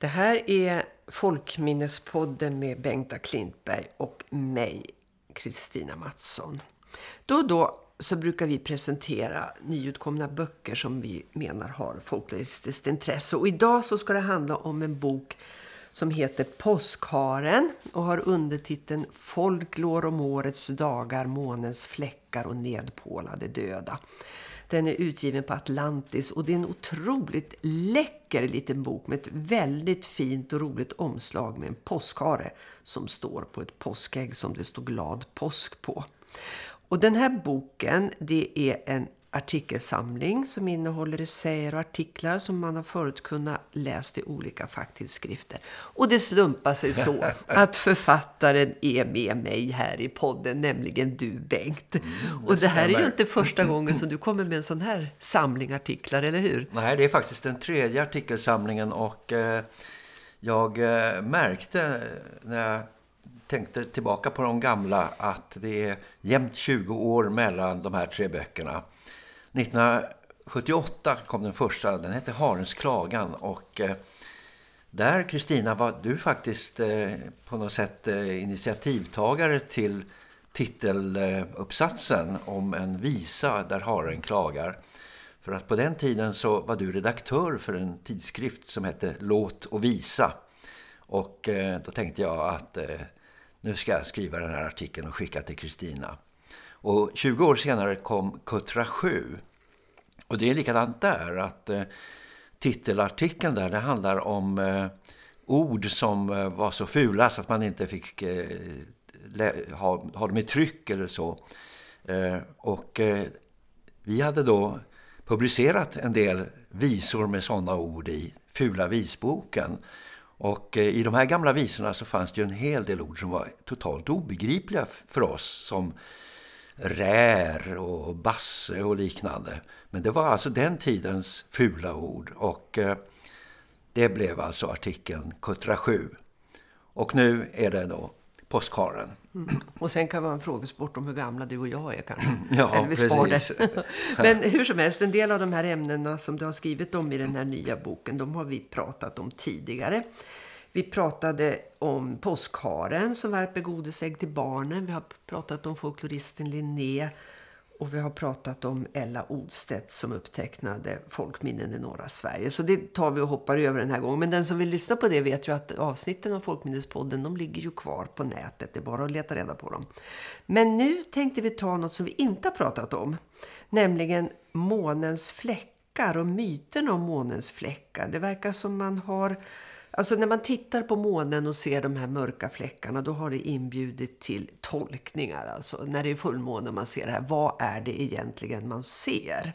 Det här är Folkminnespodden med Bengta Klintberg och mig, Kristina Mattsson. Då och då så brukar vi presentera nyutkomna böcker som vi menar har folkloristiskt intresse. Och idag så ska det handla om en bok som heter Påskharen och har undertiteln Folklor om årets dagar, månens fläckar och nedpålade döda. Den är utgiven på Atlantis och det är en otroligt läcker liten bok med ett väldigt fint och roligt omslag med en påskhare som står på ett påskägg som det står glad påsk på. Och den här boken det är en artikelsamling som innehåller essäer och artiklar som man har förut kunnat läsa i olika facktidskrifter. Och det slumpar sig så att författaren är med mig här i podden, nämligen du Bengt. Mm, och det här stämmer. är ju inte första gången som du kommer med en sån här samling artiklar, eller hur? Nej, det är faktiskt den tredje artikelsamlingen och eh, jag eh, märkte när jag tänkte tillbaka på de gamla att det är jämnt 20 år mellan de här tre böckerna. 1978 kom den första, den hette Harens klagan och eh, där Kristina var du faktiskt eh, på något sätt eh, initiativtagare till titeluppsatsen om en visa där haren klagar. För att på den tiden så var du redaktör för en tidskrift som hette Låt och visa. Och då tänkte jag att nu ska jag skriva den här artikeln och skicka till Kristina. Och 20 år senare kom Kutra 7. Och det är likadant där att eh, titelartikeln där det handlar om eh, ord som eh, var så fula så att man inte fick eh, ha, ha dem i tryck eller så. Eh, och eh, vi hade då publicerat en del visor med sådana ord i Fula visboken. Och i de här gamla visorna så fanns det ju en hel del ord som var totalt obegripliga för oss som rär och basse och liknande. Men det var alltså den tidens fula ord och eh, det blev alltså artikeln Kutra 7. Och nu är det då påskharen. Mm. Och sen kan det vara en frågesport om hur gamla du och jag är kanske. ja, Eller vi precis. Men hur som helst, en del av de här ämnena som du har skrivit om i den här nya boken, de har vi pratat om tidigare. Vi pratade om påskharen som värper godisägg till barnen. Vi har pratat om folkloristen Linné. Och vi har pratat om Ella Odstedt som upptecknade folkminnen i norra Sverige. Så det tar vi och hoppar över den här gången. Men den som vill lyssna på det vet ju att avsnitten av Folkminnespodden de ligger ju kvar på nätet. Det är bara att leta reda på dem. Men nu tänkte vi ta något som vi inte har pratat om. Nämligen månens fläckar och myterna om månens fläckar. Det verkar som man har Alltså när man tittar på månen och ser de här mörka fläckarna då har det inbjudit till tolkningar. Alltså när det är fullmåne och man ser det här. Vad är det egentligen man ser?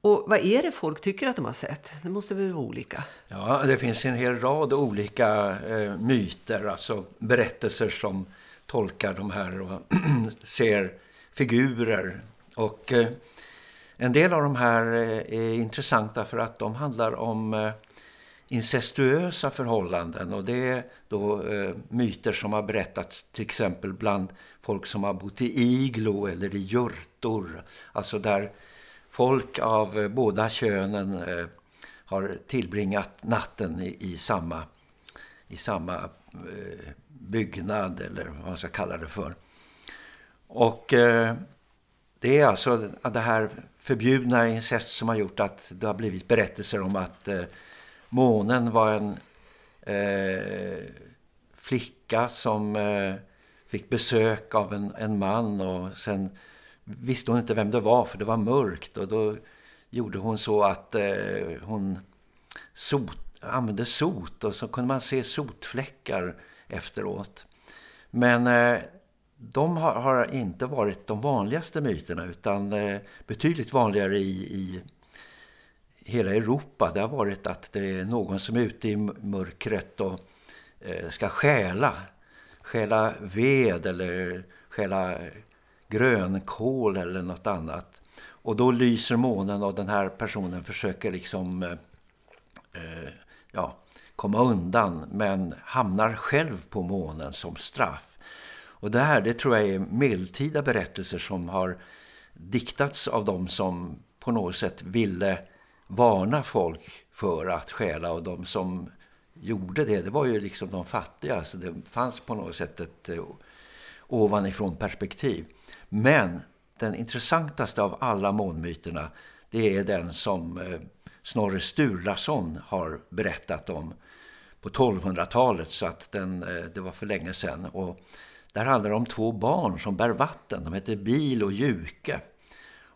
Och vad är det folk tycker att de har sett? Det måste väl vara olika? Ja, det finns en hel rad olika eh, myter, alltså berättelser som tolkar de här och ser figurer. Och eh, en del av de här eh, är intressanta för att de handlar om eh, incestuösa förhållanden och det är då eh, myter som har berättats till exempel bland folk som har bott i iglo eller i jurtor. Alltså där folk av eh, båda könen eh, har tillbringat natten i, i samma, i samma eh, byggnad eller vad man ska kalla det för. Och eh, det är alltså det här förbjudna incest som har gjort att det har blivit berättelser om att eh, månen var en eh, flicka som eh, fick besök av en, en man och sen visste hon inte vem det var för det var mörkt och då gjorde hon så att eh, hon sot, använde sot och så kunde man se sotfläckar efteråt. Men eh, de har, har, inte varit de vanligaste myterna utan eh, betydligt vanligare i, i hela Europa det har varit att det är någon som är ute i mörkret och eh, ska stjäla. Stjäla ved eller stjäla grönkål eller något annat. Och då lyser månen och den här personen försöker liksom eh, eh, ja, komma undan men hamnar själv på månen som straff. Och det här det tror jag är medeltida berättelser som har diktats av dem som på något sätt ville varna folk för att stjäla och de som gjorde det, det var ju liksom de fattiga. Så det fanns på något sätt ett eh, ovanifrån perspektiv. Men den intressantaste av alla månmyterna det är den som eh, Snorre Sturlason har berättat om på 1200-talet så att den, eh, det var för länge sedan. Och där handlar det om två barn som bär vatten. De heter Bil och Juke.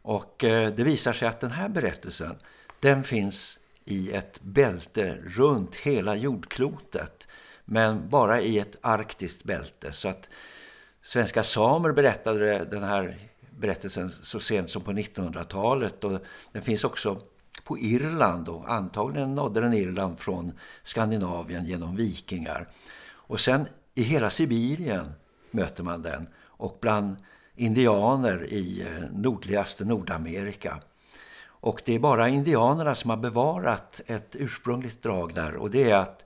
Och det visar sig att den här berättelsen den finns i ett bälte runt hela jordklotet. Men bara i ett arktiskt bälte. Så att svenska samer berättade den här berättelsen så sent som på 1900-talet. Och den finns också på Irland och antagligen nådde den Irland från Skandinavien genom vikingar. Och sen i hela Sibirien möter man den och bland indianer i eh, nordligaste Nordamerika. Och det är bara indianerna som har bevarat ett ursprungligt drag där och det är att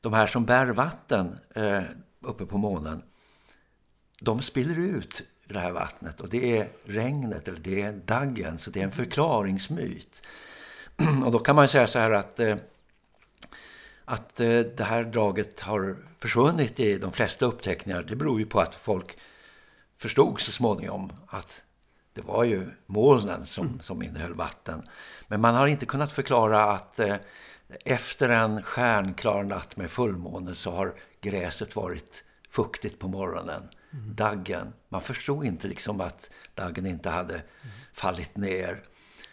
de här som bär vatten eh, uppe på månen de spiller ut det här vattnet och det är regnet eller det är daggen så det är en förklaringsmyt. Och då kan man säga så här att, eh, att eh, det här draget har försvunnit i de flesta uppteckningar. Det beror ju på att folk förstod så småningom att det var ju molnen som, mm. som innehöll vatten. Men man har inte kunnat förklara att eh, efter en stjärnklar natt med fullmåne så har gräset varit fuktigt på morgonen. Mm. Daggen. Man förstod inte liksom att daggen inte hade mm. fallit ner.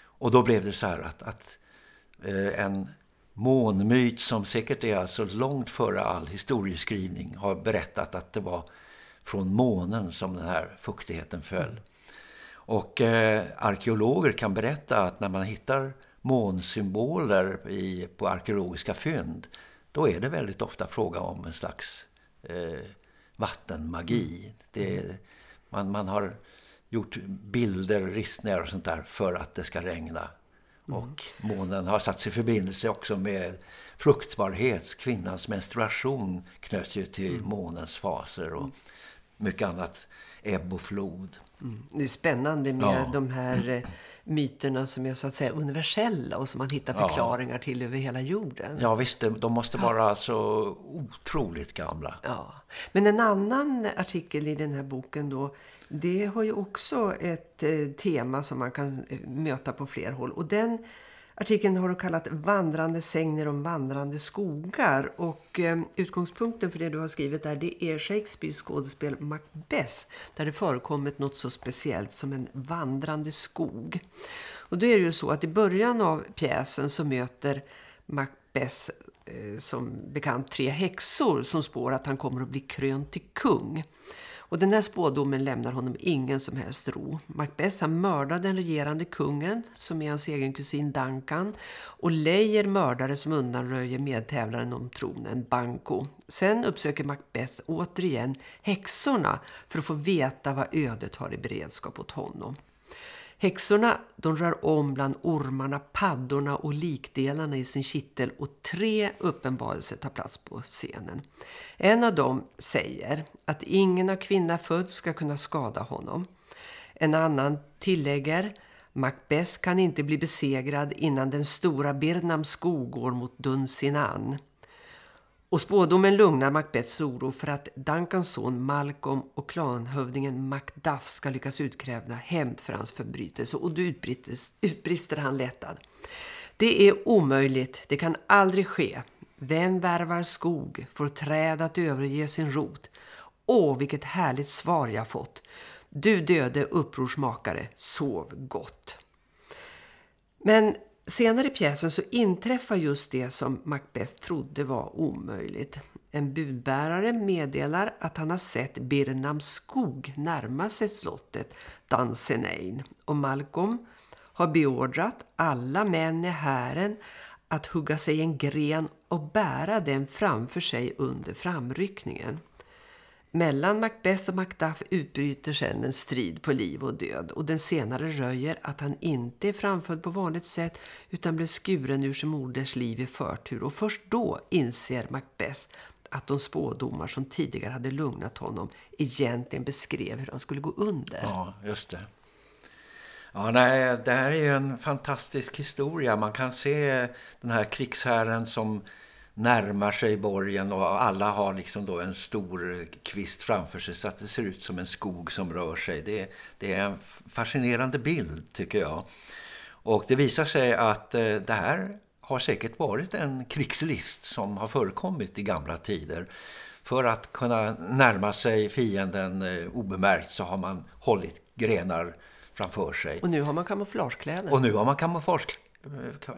Och då blev det så här att, att eh, en månmyt som säkert är alltså långt före all historieskrivning har berättat att det var från månen som den här fuktigheten föll. Mm. Och eh, arkeologer kan berätta att när man hittar månsymboler i, på arkeologiska fynd då är det väldigt ofta fråga om en slags eh, vattenmagi. Mm. Det, man, man har gjort bilder, ristningar och sånt där för att det ska regna. Mm. Och månen har satt sig i förbindelse också med fruktbarhet. Kvinnans menstruation knöt ju till mm. månens faser och mycket annat. Ebb och flod. Mm. Det är spännande med ja. de här eh, myterna som är så att säga universella och som man hittar förklaringar ja. till över hela jorden. Ja visst, de måste vara ja. alltså otroligt gamla. Ja. Men en annan artikel i den här boken då, det har ju också ett eh, tema som man kan eh, möta på fler håll. Och den Artikeln har du kallat Vandrande sängner om vandrande skogar och eh, utgångspunkten för det du har skrivit där det är Shakespeares skådespel Macbeth där det förekommit något så speciellt som en vandrande skog. Och då är det ju så att i början av pjäsen så möter Macbeth eh, som bekant tre häxor som spår att han kommer att bli krönt till kung. Och den här spådomen lämnar honom ingen som helst ro. Macbeth har mördat den regerande kungen, som är hans egen kusin Duncan, och lejer mördare som undanröjer medtävlaren om tronen, Banco. Sen uppsöker Macbeth återigen häxorna för att få veta vad ödet har i beredskap åt honom. Häxorna de rör om bland ormarna, paddorna och likdelarna i sin kittel och tre uppenbarelser tar plats på scenen. En av dem säger att ingen av kvinna född ska kunna skada honom. En annan tillägger Macbeth kan inte bli besegrad innan den stora Birnams skog går mot Dunsinan. Och spådomen lugnar Macbeths oro för att Duncans son Malcolm och klanhövdingen Macduff ska lyckas utkrävna hämnd för hans förbrytelse och då utbrister han lättad. Det är omöjligt, det kan aldrig ske. Vem värvar skog får träd att överge sin rot. Åh, vilket härligt svar jag fått. Du döde upprorsmakare, sov gott. Men Senare i pjäsen så inträffar just det som Macbeth trodde var omöjligt. En budbärare meddelar att han har sett Birnams skog närma sig slottet Dansenein och Malcolm har beordrat alla män i hären att hugga sig en gren och bära den framför sig under framryckningen. Mellan Macbeth och Macduff utbryter sedan en strid på liv och död och den senare röjer att han inte är framfödd på vanligt sätt utan blev skuren ur sin moders liv i förtur och först då inser Macbeth att de spådomar som tidigare hade lugnat honom egentligen beskrev hur han skulle gå under. Ja, just det. Ja, nej, det här är ju en fantastisk historia. Man kan se den här krigsherren som närmar sig borgen och alla har liksom då en stor kvist framför sig så att det ser ut som en skog som rör sig. Det, det är en fascinerande bild tycker jag. Och det visar sig att eh, det här har säkert varit en krigslist som har förekommit i gamla tider. För att kunna närma sig fienden eh, obemärkt så har man hållit grenar framför sig. Och nu har man kamouflagekläder. Och nu har man kamouflage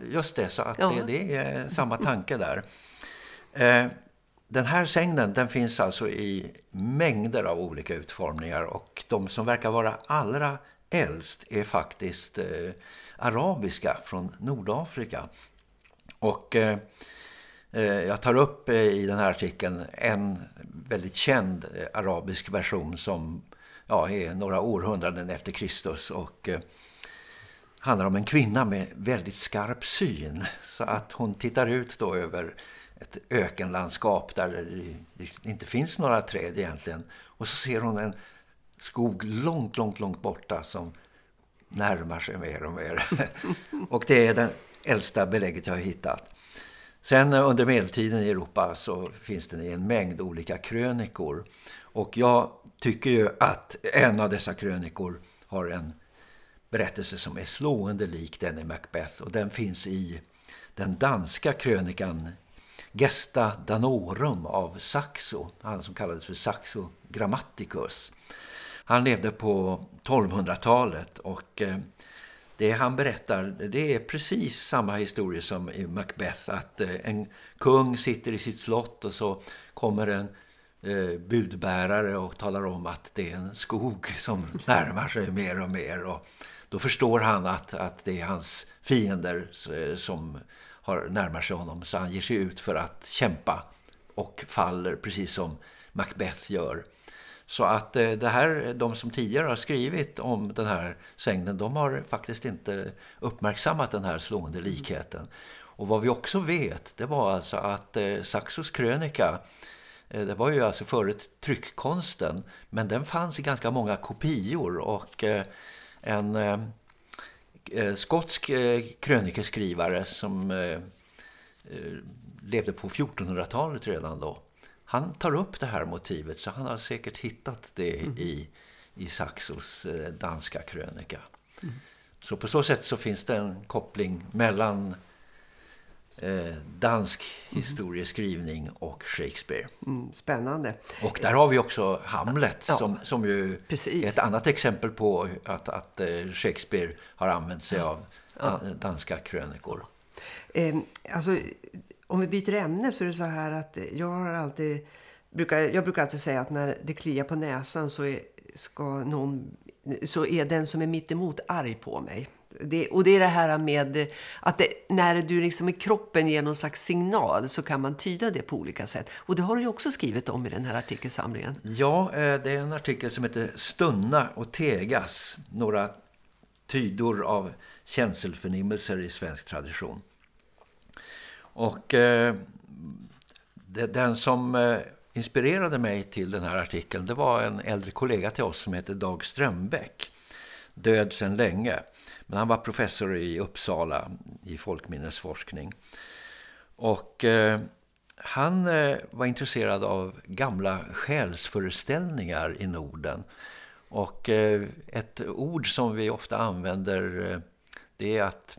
Just det, så att ja. det, det, är samma tanke där. Eh, den här sängen den finns alltså i mängder av olika utformningar och de som verkar vara allra äldst är faktiskt eh, arabiska från Nordafrika. Och eh, eh jag tar upp eh, i den här artikeln en väldigt känd arabisk version som ja, är några århundraden efter Kristus och handlar om en kvinna med väldigt skarp syn. Så att hon tittar ut då över ett ökenlandskap där det inte finns några träd egentligen. Och så ser hon en skog långt, långt, långt borta som närmar sig mer och mer. och det är det äldsta belägget jag har hittat. Sen under medeltiden i Europa så finns det en mängd olika krönikor. Och jag tycker ju att en av dessa krönikor har en berättelse som är slående lik den i Macbeth och den finns i den danska krönikan Gesta Danorum av Saxo, han som kallades för Saxo Grammaticus. Han levde på 1200-talet och eh, det han berättar det är precis samma historia som i Macbeth att eh, en kung sitter i sitt slott och så kommer en eh, budbärare och talar om att det är en skog som närmar sig mer och mer och då förstår han att, att det är hans fiender eh, som har närmar sig honom. Så han ger sig ut för att kämpa och faller precis som Macbeth gör. Så att eh, det här, de som tidigare har skrivit om den här sängen, de har faktiskt inte uppmärksammat den här slående likheten. Och vad vi också vet, det var alltså att eh, Saxos krönika, det var ju alltså förut tryckkonsten, men den fanns i ganska många kopior och eh, en eh, eh, skotsk eh, krönikeskrivare som eh, eh levde på 1400-talet redan då. Han tar upp det här motivet så han har säkert hittat det mm. i, i Saxos eh, danska krönika. Mm. Så på så sätt så finns det en koppling mellan eh, dansk historieskrivning och Shakespeare. Mm, spännande. Och där har vi också Hamlet ja, som, som ju precis. är ett annat exempel på att, att eh, Shakespeare har använt sig av ja. danska krönikor. Eh, alltså, om vi byter ämne så är det så här att jag har alltid brukar, jag brukar alltid säga att när det kliar på näsan så är, ska någon, så är den som är mitt emot arg på mig. Det, och det är det här med att det, när du liksom i kroppen ger någon slags signal så kan man tyda det på olika sätt. Och det har du ju också skrivit om i den här artikelsamlingen. Ja, eh, det är en artikel som heter Stunna och tegas. Några tydor av känselförnimmelser i svensk tradition. Och eh, den som eh, inspirerade mig till den här artikeln det var en äldre kollega till oss som heter Dag Strömbäck. Död sedan länge. Men han var professor i Uppsala i folkminnesforskning. Och eh, han eh, var intresserad av gamla själsföreställningar i Norden. Och eh, ett ord som vi ofta använder eh, det är att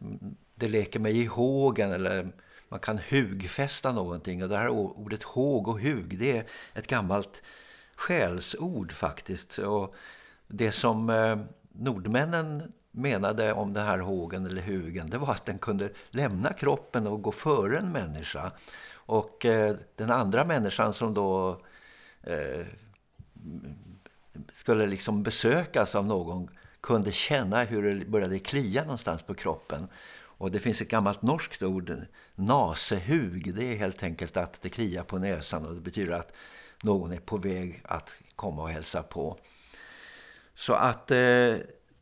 det leker mig i hågen eller man kan hugfästa någonting. Och det här ordet håg och hug det är ett gammalt själsord faktiskt. Och det som eh, nordmännen menade om den här hågen eller hugen det var att den kunde lämna kroppen och gå före en människa. Och eh, den andra människan som då eh, skulle liksom besökas av någon kunde känna hur det började klia någonstans på kroppen. Och det finns ett gammalt norskt ord, nasehug. Det är helt enkelt att det kliar på näsan och det betyder att någon är på väg att komma och hälsa på. Så att eh,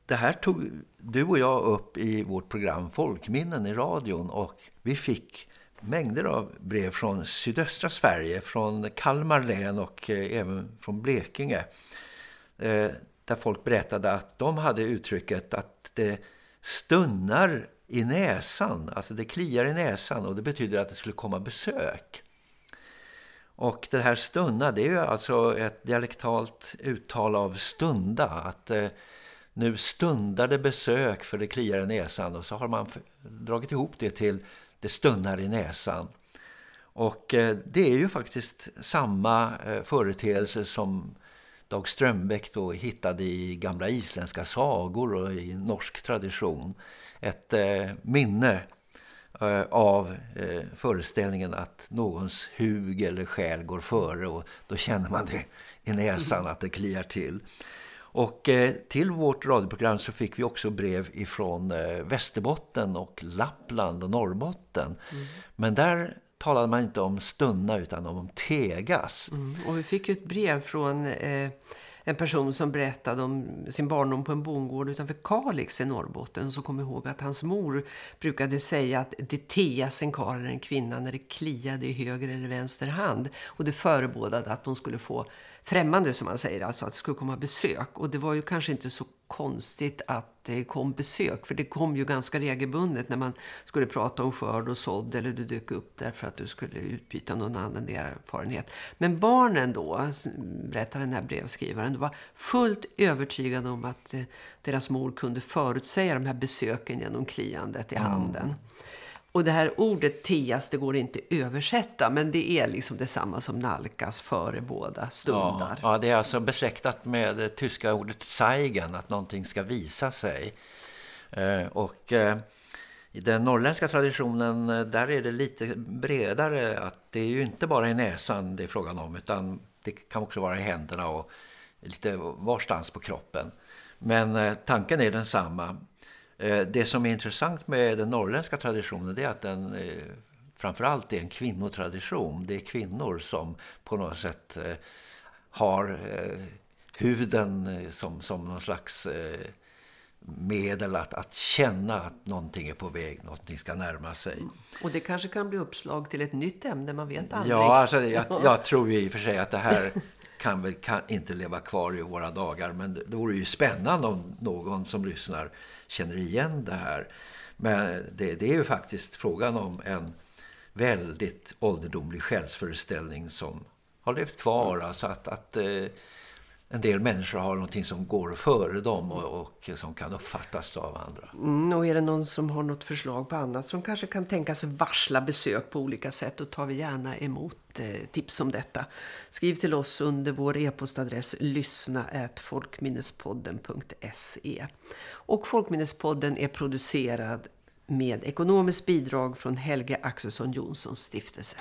det här tog du och jag upp i vårt program Folkminnen i radion och vi fick mängder av brev från sydöstra Sverige, från Kalmar län och eh, även från Blekinge. Eh, där folk berättade att de hade uttrycket att det stunnar i näsan, alltså det kliar i näsan och det betyder att det skulle komma besök. Och det här stunna, det är ju alltså ett dialektalt uttal av stunda. Att eh, nu stundar det besök för det kliar i näsan. Och så har man dragit ihop det till det stunnar i näsan. Och eh, det är ju faktiskt samma eh, företeelse som Dag Strömbäck då hittade i gamla isländska sagor och i norsk tradition. Ett eh, minne av eh, föreställningen att någons hug eller själ går före och då känner man det i näsan att det kliar till. Och eh, till vårt radioprogram så fick vi också brev ifrån eh, Västerbotten och Lappland och Norrbotten. Mm. Men där talade man inte om stunna utan om tegas. Mm. Och vi fick ju ett brev från eh, en person som berättade om sin barndom på en bondgård utanför Kalix i Norrbotten. Som kom ihåg att hans mor brukade säga att det teas en karl eller en kvinna när det kliade i höger eller vänster hand. Och det förebådade att hon skulle få främmande som man säger, alltså att det skulle komma besök. Och det var ju kanske inte så konstigt att det kom besök, för det kom ju ganska regelbundet när man skulle prata om skörd och sådd eller du dök upp därför att du skulle utbyta någon annan erfarenhet. Men barnen då, berättar den här brevskrivaren, var fullt övertygade om att eh, deras mor kunde förutsäga de här besöken genom kliandet i handen. Mm. Och det här ordet teas, det går inte översätta. Men det är liksom detsamma som nalkas före båda stundar. Ja, ja, det är alltså besläktat med det tyska ordet zeigen. Att någonting ska visa sig. Eh, och eh, i den norrländska traditionen, eh, där är det lite bredare. Att det är ju inte bara i näsan det är frågan om. Utan det kan också vara i händerna och lite varstans på kroppen. Men eh, tanken är densamma. Eh, det som är intressant med den norrländska traditionen är att den eh, framförallt är en kvinnotradition. Det är kvinnor som på något sätt eh, har huden som, som någon slags medel att, att känna att någonting är på väg, någonting ska närma sig. Mm. Och det kanske kan bli uppslag till ett nytt ämne, man vet aldrig. Ja, alltså, jag, jag tror ju i och för sig att det här kan väl kan inte leva kvar i våra dagar. Men det, det vore ju spännande om någon som lyssnar känner igen det här. Men det, det är ju faktiskt frågan om en väldigt ålderdomlig själsföreställning som har levt kvar. Alltså att, att eh, en del människor har någonting som går före dem och, och som kan uppfattas av andra. Mm, och är det någon som har något förslag på annat som kanske kan tänkas varsla besök på olika sätt, då tar vi gärna emot eh, tips om detta. Skriv till oss under vår e-postadress lyssna@folkminnespodden.se. Och Folkminnespodden är producerad med ekonomiskt bidrag från Helge Axelsson Jonssons stiftelse.